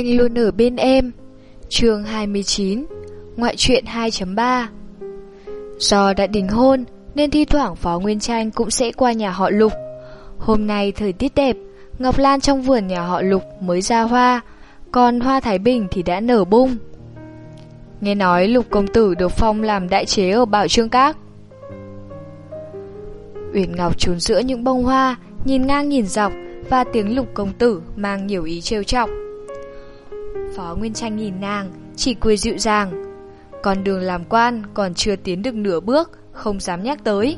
Anh luôn ở bên em. Chương 29 Ngoại truyện 2.3 Do đã đính hôn, Nên thi thoảng Phó Nguyên Tranh cũng sẽ qua nhà họ Lục. Hôm nay thời tiết đẹp, Ngọc Lan trong vườn nhà họ Lục mới ra hoa, Còn hoa Thái Bình thì đã nở bung. Nghe nói Lục Công Tử được phong làm đại chế ở Bảo Trương Các. Uyển Ngọc trốn giữa những bông hoa, Nhìn ngang nhìn dọc Và tiếng Lục Công Tử mang nhiều ý trêu chọc. Phó Nguyên Tranh nhìn nàng, chỉ cười dịu dàng. Con đường làm quan còn chưa tiến được nửa bước, không dám nhắc tới.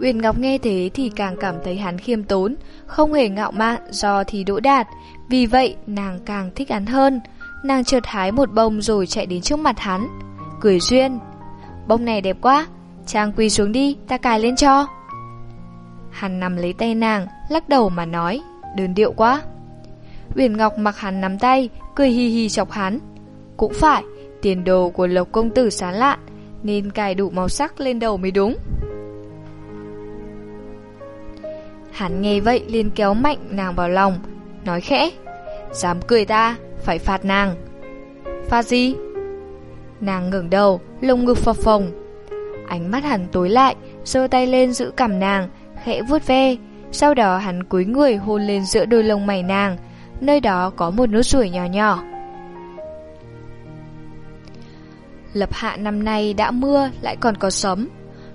Uyển Ngọc nghe thế thì càng cảm thấy hắn khiêm tốn, không hề ngạo mạn do thì đỗ đạt, vì vậy nàng càng thích hắn hơn. Nàng chợt hái một bông rồi chạy đến trước mặt hắn, cười duyên. Bông này đẹp quá, chàng quỳ xuống đi, ta cài lên cho. Hắn nằm lấy tay nàng, lắc đầu mà nói, đơn điệu quá. Uyển Ngọc mặc hắn nắm tay, cười hi hi chọc hắn. Cũng phải, tiền đồ của Lộc công tử sáng lạn, nên cài đủ màu sắc lên đầu mới đúng. Hắn nghe vậy liền kéo mạnh nàng vào lòng, nói khẽ, dám cười ta, phải phạt nàng. Phạt gì? Nàng ngẩng đầu, lông ngực phập phồng. Ánh mắt hắn tối lại, giơ tay lên giữ cằm nàng, khẽ vuốt ve. Sau đó hắn cúi người hôn lên giữa đôi lông mày nàng, nơi đó có một nốt ruồi nhỏ nhỏ. Lập hạ năm nay đã mưa lại còn có sấm.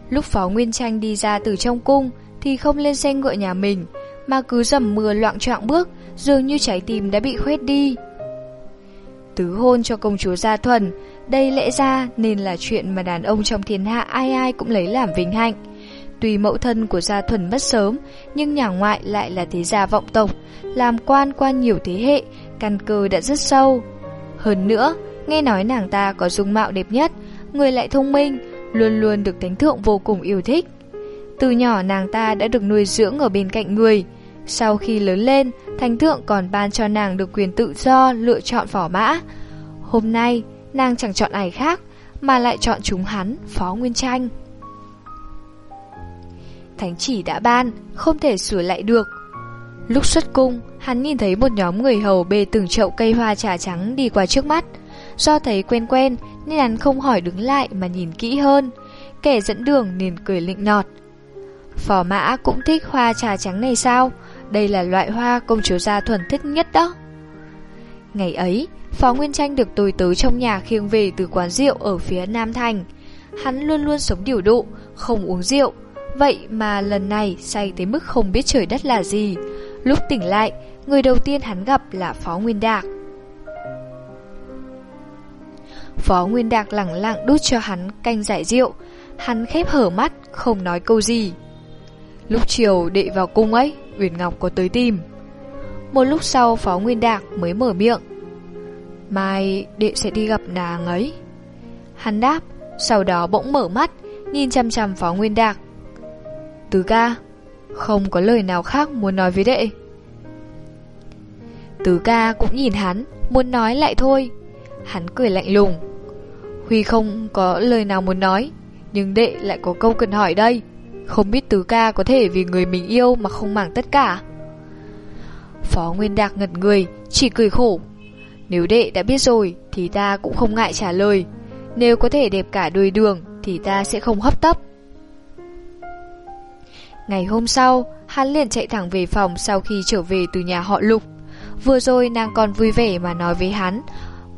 Lúc Phó Nguyên Tranh đi ra từ trong cung thì không lên xe ngựa nhà mình, mà cứ dầm mưa loạn trọng bước, dường như trái tim đã bị khuét đi. Tứ hôn cho công chúa Gia Thuần, đây lẽ ra nên là chuyện mà đàn ông trong thiên hạ ai ai cũng lấy làm vinh hạnh. Tuy mẫu thân của Gia Thuần mất sớm, nhưng nhà ngoại lại là thế gia vọng tộc, làm quan qua nhiều thế hệ, căn cơ đã rất sâu. Hơn nữa, nghe nói nàng ta có dung mạo đẹp nhất, người lại thông minh, luôn luôn được thánh thượng vô cùng yêu thích. Từ nhỏ nàng ta đã được nuôi dưỡng ở bên cạnh người. Sau khi lớn lên, thánh thượng còn ban cho nàng được quyền tự do lựa chọn phỏ mã. Hôm nay, nàng chẳng chọn ai khác, mà lại chọn chúng hắn, Phó Nguyên Tranh. Thánh chỉ đã ban, không thể sửa lại được. Lúc xuất cung, hắn nhìn thấy một nhóm người hầu bê từng chậu cây hoa trà trắng đi qua trước mắt. Do thấy quen quen nên hắn không hỏi đứng lại mà nhìn kỹ hơn. Kẻ dẫn đường liền cười lịnh nọt. Phò mã cũng thích hoa trà trắng này sao? Đây là loại hoa công chúa gia thuần thích nhất đó. Ngày ấy, Phó Nguyên Tranh được tôi tớ trong nhà khiêng về từ quán rượu ở phía Nam Thành. Hắn luôn luôn sống điều độ, không uống rượu, Vậy mà lần này say tới mức không biết trời đất là gì. Lúc tỉnh lại, Người đầu tiên hắn gặp là Phó Nguyên Đạc. Phó Nguyên Đạc lẳng lặng đút cho hắn canh giải rượu. Hắn khép hở mắt, Không nói câu gì. Lúc chiều đệ vào cung ấy, Uyển Ngọc có tới tìm. Một lúc sau, Phó Nguyên Đạc mới mở miệng. Mai, đệ sẽ đi gặp nàng ấy. Hắn đáp, Sau đó bỗng mở mắt, Nhìn chăm chăm Phó Nguyên Đạc. Tứ ca Không có lời nào khác muốn nói với đệ. Tứ ca cũng nhìn hắn, Muốn nói lại thôi. Hắn cười lạnh lùng. Huy không có lời nào muốn nói, Nhưng đệ lại có câu cần hỏi đây. Không biết tứ ca có thể vì người mình yêu Mà không màng tất cả. Phó Nguyên Đạc ngật người, Chỉ cười khổ. Nếu đệ đã biết rồi, Thì ta cũng không ngại trả lời. Nếu có thể đẹp cả đôi đường, Thì ta sẽ không hấp tấp. Ngày hôm sau, hắn liền chạy thẳng về phòng sau khi trở về từ nhà họ Lục. Vừa rồi nàng còn vui vẻ mà nói với hắn,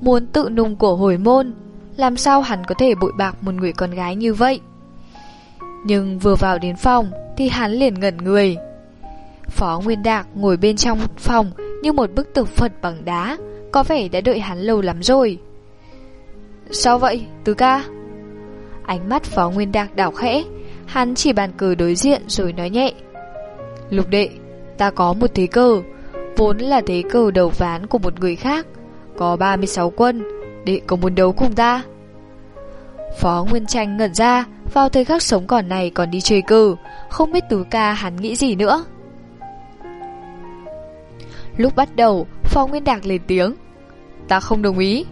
muốn tự nung cổ hồi môn, làm sao hắn có thể bội bạc một người con gái như vậy. Nhưng vừa vào đến phòng thì hắn liền ngẩn người. Phó Nguyên Đạc ngồi bên trong phòng như một bức tượng Phật bằng đá, có vẻ đã đợi hắn lâu lắm rồi. Sao vậy, Tứ ca? Ánh mắt Phó Nguyên Đạc đảo khẽ, Hắn chỉ bàn cờ đối diện rồi nói nhẹ. Lục đệ, Ta có một thế cờ, Vốn là thế cờ đầu ván của một người khác, Có 36 quân, Đệ có muốn đấu cùng ta? Phó Nguyên Tranh ngẩn ra, Vào thời khắc sống còn này còn đi chơi cờ, Không biết tứ ca hắn nghĩ gì nữa. Lúc bắt đầu, Phó Nguyên Đạc lên tiếng. Ta không đồng ý.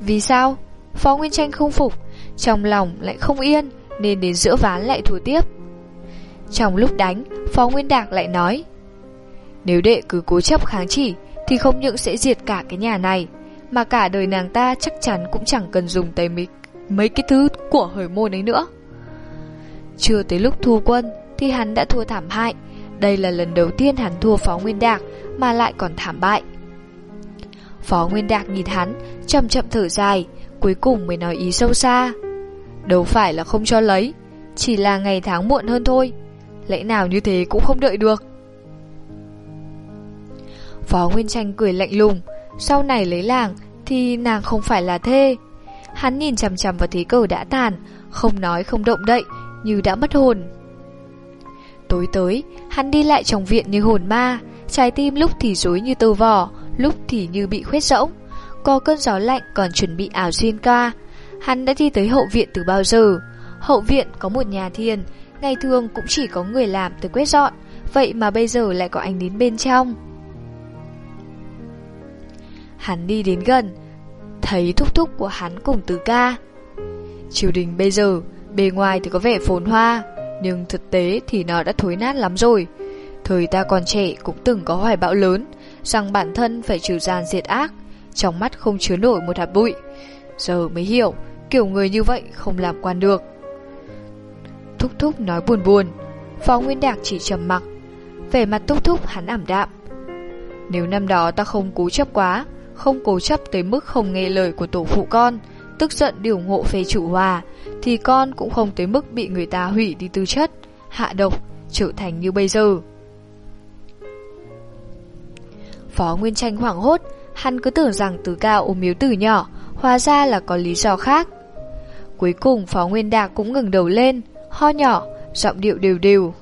Vì sao? Phó Nguyên Tranh không phục, Trong lòng lại không yên nên đến giữa ván lại thua tiếp. Trong lúc đánh, Phó Nguyên Đạc lại nói Nếu đệ cứ cố chấp kháng chỉ thì không những sẽ diệt cả cái nhà này, mà cả đời nàng ta chắc chắn cũng chẳng cần dùng tới mấy, mấy cái thứ của hời môn ấy nữa. Chưa tới lúc thu quân thì hắn đã thua thảm hại. Đây là lần đầu tiên hắn thua Phó Nguyên Đạc mà lại còn thảm bại. Phó Nguyên Đạc nhìn hắn, chậm chậm thở dài, cuối cùng mới nói ý sâu xa. Đâu phải là không cho lấy, chỉ là ngày tháng muộn hơn thôi. Lẽ nào như thế cũng không đợi được. Phó Nguyên Tranh cười lạnh lùng, sau này lấy làng thì nàng không phải là thê. Hắn nhìn chằm chằm vào thế cờ đã tàn, không nói không động đậy, như đã mất hồn. Tối tới, hắn đi lại trong viện như hồn ma, trái tim lúc thì rối như tơ vò, lúc thì như bị khuyết rỗng. Có cơn gió lạnh còn chuẩn bị ảo xuyên ca. Hắn đã đi tới hậu viện từ bao giờ. Hậu viện có một nhà thiền, ngày thường cũng chỉ có người làm tới quét dọn, vậy mà bây giờ lại có anh đến bên trong. Hắn đi đến gần, thấy thúc thúc của hắn cùng tứ ca. Triều đình bây giờ, bề ngoài thì có vẻ phồn hoa, nhưng thực tế thì nó đã thối nát lắm rồi. Thời ta còn trẻ cũng từng có hoài bão lớn, rằng bản thân phải trừ gian diệt ác, trong mắt không chứa nổi một hạt bụi. Giờ mới hiểu, kiểu người như vậy không làm quan được. Thúc thúc nói buồn buồn, Phó Nguyên Đạc chỉ trầm mặc, vẻ mặt thúc thúc hắn ảm đạm. Nếu năm đó ta không cố chấp quá, không cố chấp tới mức không nghe lời của tổ phụ con, tức giận điều ngộ về chủ hòa, thì con cũng không tới mức bị người ta hủy đi tư chất, hạ độc, trở thành như bây giờ. Phó Nguyên Tranh hoảng hốt, hắn cứ tưởng rằng từ cao ôm miếu từ nhỏ, hóa ra là có lý do khác. Cuối cùng Phó Nguyên Đạc cũng ngừng đầu lên, ho nhỏ, giọng điệu đều đều.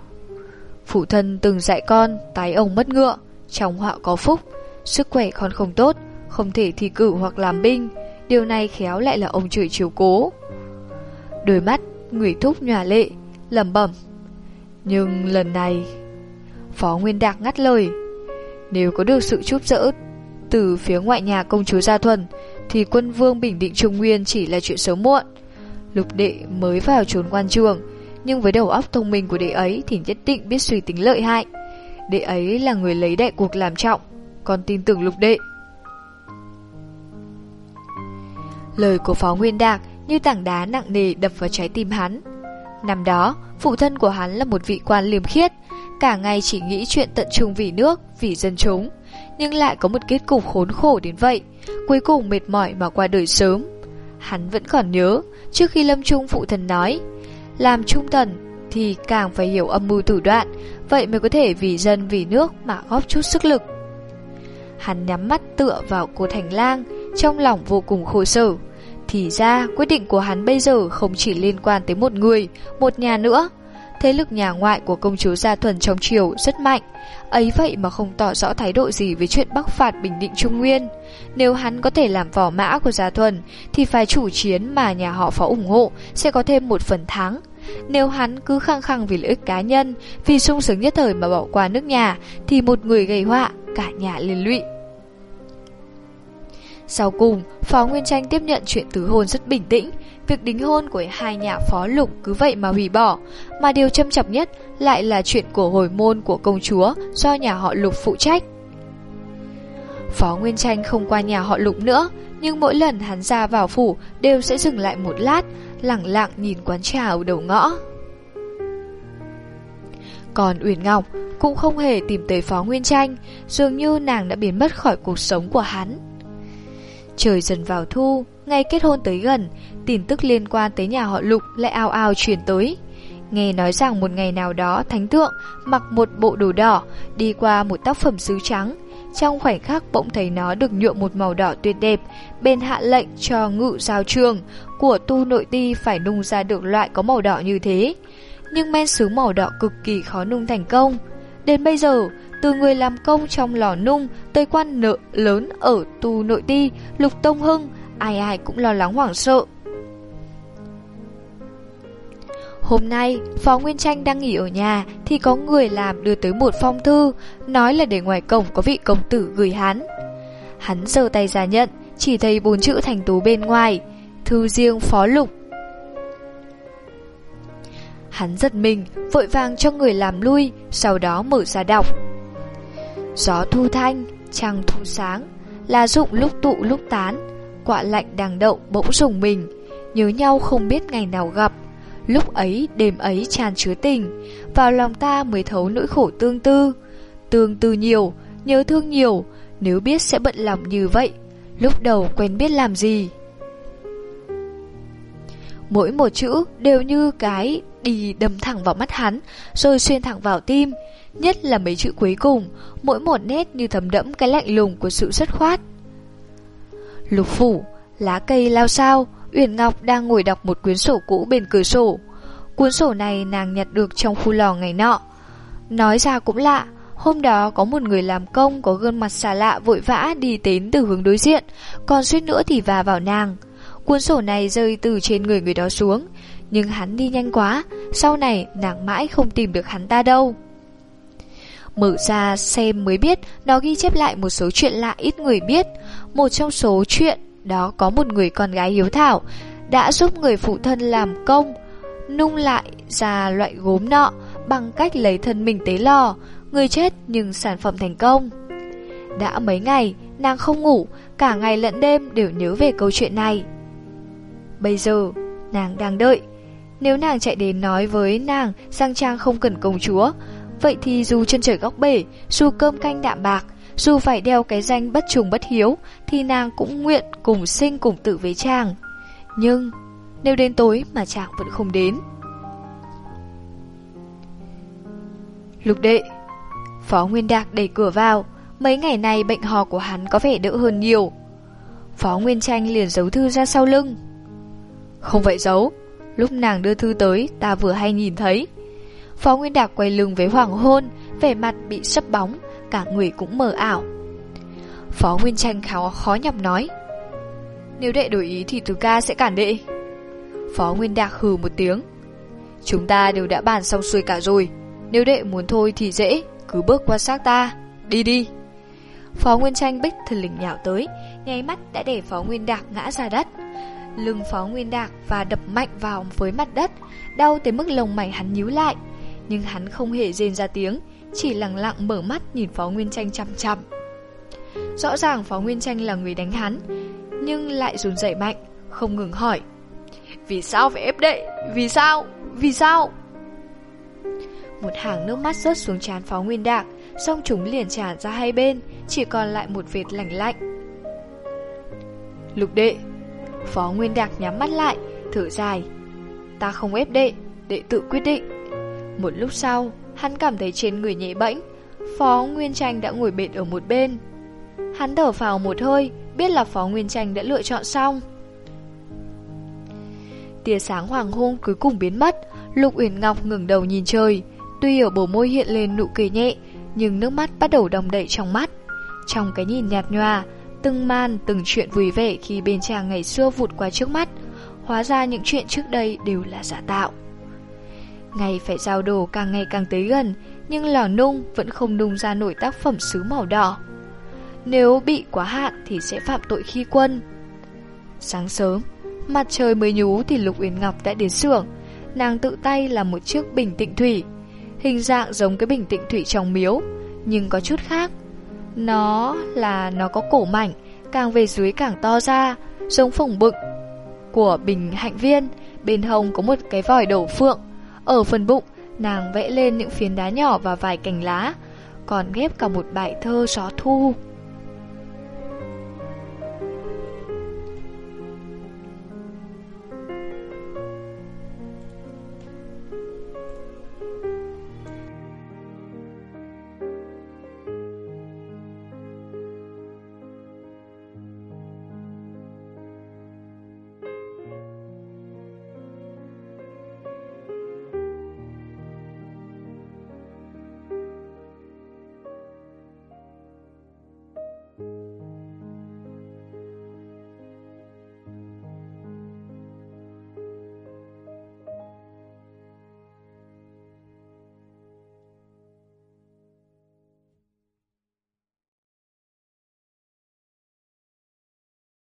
Phụ thân từng dạy con, tái ông mất ngựa, trong họa có phúc, sức khỏe con không tốt, không thể thi cử hoặc làm binh, điều này khéo lại là ông trời chiếu cố. Đôi mắt, ngụy thúc nhòa lệ, lẩm bẩm. Nhưng lần này, Phó Nguyên Đạc ngắt lời, nếu có được sự giúp đỡ từ phía ngoại nhà công chúa Gia Thuần, thì quân vương bình định Trung Nguyên chỉ là chuyện sớm muộn. Lục đệ mới vào trốn quan trường, nhưng với đầu óc thông minh của đệ ấy thì nhất định biết suy tính lợi hại. Đệ ấy là người lấy đại cuộc làm trọng, còn tin tưởng lục đệ. Lời của Phó Nguyên Đạc như tảng đá nặng nề đập vào trái tim hắn. Năm đó, phụ thân của hắn là một vị quan liêm khiết, cả ngày chỉ nghĩ chuyện tận trung vì nước, vì dân chúng, nhưng lại có một kết cục khốn khổ đến vậy, cuối cùng mệt mỏi mà qua đời sớm. Hắn vẫn còn nhớ, trước khi lâm trung phụ thần nói, làm trung thần thì càng phải hiểu âm mưu thủ đoạn, vậy mới có thể vì dân vì nước mà góp chút sức lực. Hắn nhắm mắt tựa vào cô thành lang, trong lòng vô cùng khổ sở. Thì ra quyết định của hắn bây giờ không chỉ liên quan tới một người, một nhà nữa. Thế lực nhà ngoại của công chúa Gia Thuần trong triều rất mạnh, ấy vậy mà không tỏ rõ thái độ gì với chuyện bắc phạt bình định Trung Nguyên. Nếu hắn có thể làm vỏ mã của Gia Thuần, thì phải chủ chiến mà nhà họ phó ủng hộ sẽ có thêm một phần thắng. Nếu hắn cứ khăng khăng vì lợi ích cá nhân, vì sung sướng nhất thời mà bỏ qua nước nhà, thì một người gây họa, cả nhà liên lụy. Sau cùng, Phó Nguyên Tranh tiếp nhận chuyện tứ hôn rất bình tĩnh, việc đính hôn của hai nhà phó lục cứ vậy mà hủy bỏ, mà điều châm chọc nhất lại là chuyện của hồi môn của công chúa do nhà họ lục phụ trách. Phó Nguyên Tranh không qua nhà họ lục nữa, nhưng mỗi lần hắn ra vào phủ đều sẽ dừng lại một lát, lặng lặng nhìn quán trà ở đầu ngõ. Còn Uyển Ngọc cũng không hề tìm tới Phó Nguyên Tranh, dường như nàng đã biến mất khỏi cuộc sống của hắn. Trời dần vào thu, ngày kết hôn tới gần, tin tức liên quan tới nhà họ Lục lại ao ao truyền tới. Nghe nói rằng một ngày nào đó thánh thượng mặc một bộ đồ đỏ đi qua một tác phẩm sứ trắng. Trong khoảnh khắc bỗng thấy nó được nhuộm một màu đỏ tuyệt đẹp, bên hạ lệnh cho ngự giao trường của tu nội ti phải nung ra được loại có màu đỏ như thế. Nhưng men sứ màu đỏ cực kỳ khó nung thành công. Đến bây giờ, từ người làm công trong lò nung tới quan nợ lớn ở tu nội ti, Lục Tông Hưng, ai ai cũng lo lắng hoảng sợ. Hôm nay, Phó Nguyên Tranh đang nghỉ ở nhà thì có người làm đưa tới một phong thư, nói là để ngoài cổng có vị công tử gửi hắn. Hắn giơ tay ra nhận, chỉ thấy bốn chữ thành tú bên ngoài, thư riêng Phó Lục. Hắn giật mình, vội vàng cho người làm lui, sau đó mở ra đọc. Gió thu thanh, Trăng thu sáng, lá rụng lúc tụ lúc tán, quạ lạnh đang đậu bỗng rùng mình, nhớ nhau không biết ngày nào gặp. Lúc ấy, đêm ấy tràn chứa tình, vào lòng ta mới thấu nỗi khổ tương tư. Tương tư nhiều, nhớ thương nhiều, nếu biết sẽ bận lòng như vậy, lúc đầu quen biết làm gì. Mỗi một chữ đều như cái đi đâm thẳng vào mắt hắn, rồi xuyên thẳng vào tim. Nhất là mấy chữ cuối cùng, mỗi một nét như thấm đẫm cái lạnh lùng của sự xuất khoát. Lục phủ, lá cây lao sao, Uyển Ngọc đang ngồi đọc một quyển sổ cũ bên cửa sổ. Cuốn sổ này nàng nhặt được trong khu lò ngày nọ. Nói ra cũng lạ, hôm đó có một người làm công có gương mặt xà lạ vội vã đi đến từ hướng đối diện, còn suýt nữa thì va vào nàng. Cuốn sổ này rơi từ trên người người đó xuống, nhưng hắn đi nhanh quá, sau này nàng mãi không tìm được hắn ta đâu. Mở ra xem mới biết nó ghi chép lại một số chuyện lạ ít người biết. Một trong số chuyện đó có một người con gái hiếu thảo đã giúp người phụ thân làm công, nung lại ra loại gốm nọ bằng cách lấy thân mình tế lò, người chết nhưng sản phẩm thành công. Đã mấy ngày, nàng không ngủ, cả ngày lẫn đêm đều nhớ về câu chuyện này. Bây giờ, nàng đang đợi. Nếu nàng chạy đến nói với nàng Sang Trang không cần công chúa, vậy thì dù chân trời góc bể, dù cơm canh đạm bạc, dù phải đeo cái danh bất trùng bất hiếu, thì nàng cũng nguyện cùng sinh cùng tử với chàng. Nhưng, nếu đến tối mà chàng vẫn không đến. Lục đệ Phó Nguyên Đạc đẩy cửa vào Mấy ngày này bệnh hò của hắn có vẻ đỡ hơn nhiều Phó Nguyên Tranh liền giấu thư ra sau lưng Không vậy giấu Lúc nàng đưa thư tới Ta vừa hay nhìn thấy Phó Nguyên Đạc quay lưng với Hoàng Hôn Vẻ mặt bị sấp bóng Cả người cũng mờ ảo. Phó Nguyên Tranh khó, khó nhọc nói Nếu đệ đổi ý thì Từ ca sẽ cản đệ. Phó Nguyên Đạc hừ một tiếng Chúng ta đều đã bàn xong xuôi cả rồi Nếu đệ muốn thôi thì dễ Cứ bước qua xác ta Đi đi. Phó Nguyên Tranh bích thần lình nhào tới Nháy mắt đã để Phó Nguyên Đạc ngã ra đất. Lưng Phó Nguyên Đạc và đập mạnh vào với mặt đất Đau tới mức lồng mày hắn nhíu lại Nhưng hắn không hề rên ra tiếng. Chỉ lặng lặng mở mắt nhìn Phó Nguyên Tranh chậm chậm Rõ ràng Phó Nguyên Tranh là người đánh hắn, Nhưng lại run rẩy mạnh, Không ngừng hỏi Vì sao phải ép đệ? Vì sao? Vì sao? Một hàng nước mắt rớt xuống trán Phó Nguyên Đạc Xong chúng liền tràn ra hai bên, Chỉ còn lại một vệt lạnh lạnh Lục đệ Phó Nguyên Đạc nhắm mắt lại, Thở dài Ta không ép đệ Đệ tự quyết định Một lúc sau Hắn cảm thấy trên người nhẹ bẫng Phó Nguyên Tranh đã ngồi bệt ở một bên. Hắn thở vào một hơi, Biết là Phó Nguyên Tranh đã lựa chọn xong. Tia sáng hoàng hôn cuối cùng biến mất. Lục Uyển Ngọc ngừng đầu nhìn trời. Tuy ở bổ môi hiện lên nụ cười nhẹ, Nhưng nước mắt bắt đầu đồng đậy trong mắt. Trong cái nhìn nhạt nhòa, Từng man từng chuyện vui vẻ Khi bên chàng ngày xưa vụt qua trước mắt, Hóa ra những chuyện trước đây đều là giả tạo. Ngày phải giao đồ càng ngày càng tới gần, Nhưng lò nung vẫn không nung ra nổi tác phẩm sứ màu đỏ. Nếu bị quá hạn thì sẽ phạm tội khi quân. Sáng sớm, Mặt trời mới nhú thì Lục Uyển Ngọc đã đến xưởng. Nàng tự tay làm một chiếc bình tịnh thủy. Hình dạng giống cái bình tịnh thủy trong miếu, Nhưng có chút khác. Nó là nó có cổ mảnh, Càng về dưới càng to ra, Giống phồng bựng Của bình hạnh viên. Bên hông có một cái vòi đổ phượng. Ở phần bụng, nàng vẽ lên những phiến đá nhỏ và vài cành lá, Còn ghép cả một bài thơ gió thu.